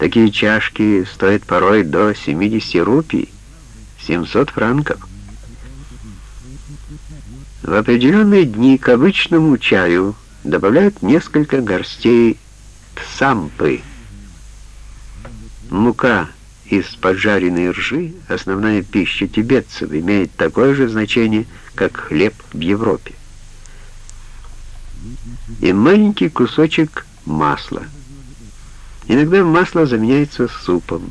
Такие чашки стоят порой до 70 рупий, 700 франков. В определенные дни к обычному чаю добавляют несколько горстей тсампы. Мука из поджаренной ржи, основная пища тибетцев, имеет такое же значение, как хлеб в Европе. И маленький кусочек масла. Иногда масло заменяется супом.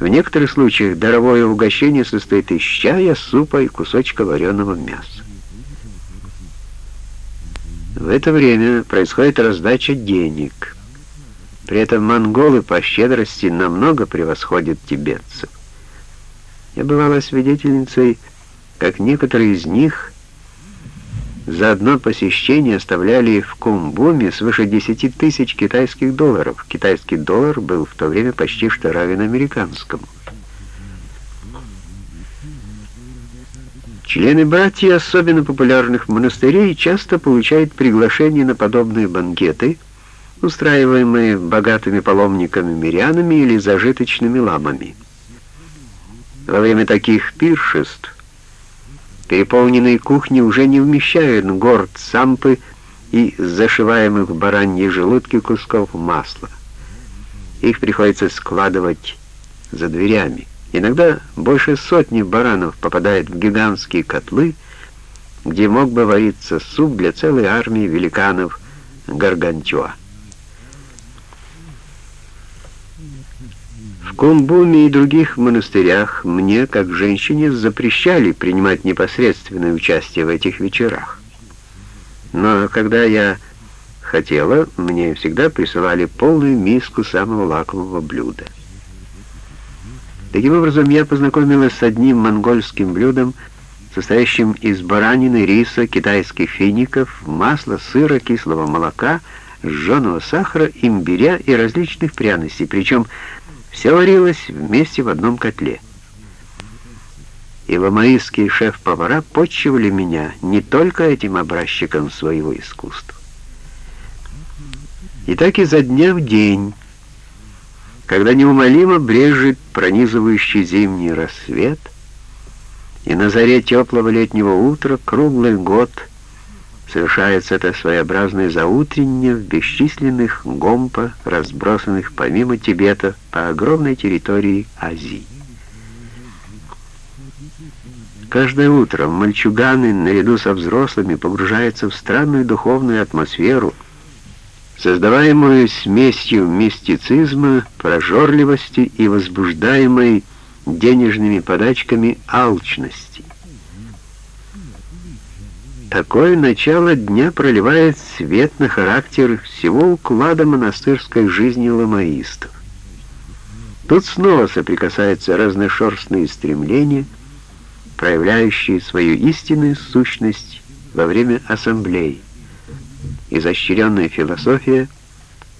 В некоторых случаях даровое угощение состоит из чая, супа и кусочка вареного мяса. В это время происходит раздача денег. При этом монголы по щедрости намного превосходят тибетцев. Я бывала свидетельницей, как некоторые из них за одно посещение оставляли в Кумбуме свыше 10 тысяч китайских долларов. Китайский доллар был в то время почти что равен американскому. Члены братья особенно популярных монастырей часто получают приглашения на подобные банкеты, устраиваемые богатыми паломниками-мирянами или зажиточными ламами. Во время таких пиршеств переполненные кухни уже не вмещают горд сампы и зашиваемых в бараньи желудки кусков масла. Их приходится складывать за дверями. Иногда больше сотни баранов попадает в гигантские котлы, где мог бы вариться суп для целой армии великанов Гаргантюа. В Кумбуме и других монастырях мне, как женщине, запрещали принимать непосредственное участие в этих вечерах. Но когда я хотела, мне всегда присылали полную миску самого лакомого блюда. Таким образом, я познакомилась с одним монгольским блюдом, состоящим из баранины, риса, китайских фиников, масла, сыра, кислого молока, жженого сахара, имбиря и различных пряностей, причем все варилось вместе в одном котле. И ламаистские шеф-повара почивали меня не только этим образчиком своего искусства. И так изо дня в день когда неумолимо брежет пронизывающий зимний рассвет, и на заре теплого летнего утра круглый год совершается это своеобразное заутреннее в бесчисленных гомпа, разбросанных помимо Тибета по огромной территории Азии. Каждое утро мальчуганы наряду со взрослыми погружаются в странную духовную атмосферу, создаваемую смесью мистицизма, прожорливости и возбуждаемой денежными подачками алчности. Такое начало дня проливает свет на характер всего уклада монастырской жизни ламаистов. Тут снова соприкасаются разношерстные стремления, проявляющие свою истинную сущность во время ассамблеи изощренная философия,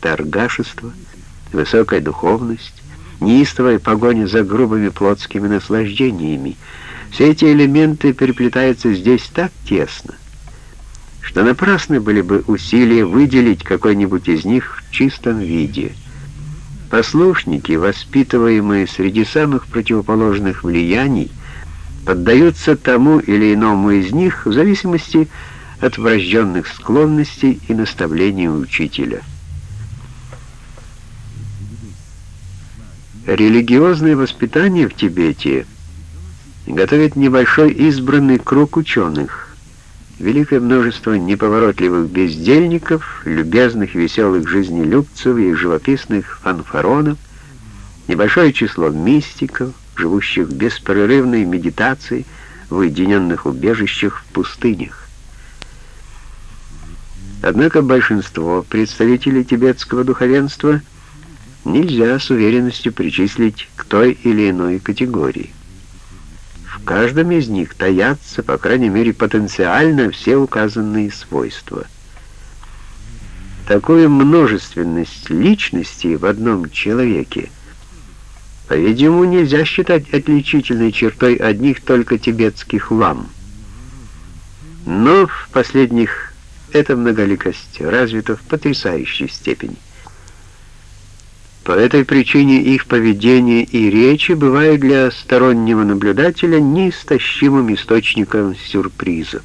торгашество, высокая духовность, неистовая погоня за грубыми плотскими наслаждениями. Все эти элементы переплетаются здесь так тесно, что напрасны были бы усилия выделить какой-нибудь из них в чистом виде. Послушники, воспитываемые среди самых противоположных влияний, поддаются тому или иному из них в зависимости от врожденных склонностей и наставлений учителя. Религиозное воспитание в Тибете готовит небольшой избранный круг ученых, великое множество неповоротливых бездельников, любезных веселых жизнелюбцев и живописных фанфаронов, небольшое число мистиков, живущих беспрерывной медитации в уединенных убежищах в пустынях. Однако большинство представителей тибетского духовенства нельзя с уверенностью причислить к той или иной категории. Каждом из них таятся, по крайней мере, потенциально все указанные свойства. Такую множественность личностей в одном человеке, по-видимому, нельзя считать отличительной чертой одних только тибетских лам. Но в последних эта многоликость развита в потрясающей степени. По этой причине их поведение и речи бывают для стороннего наблюдателя неистощимым источником сюрпризов.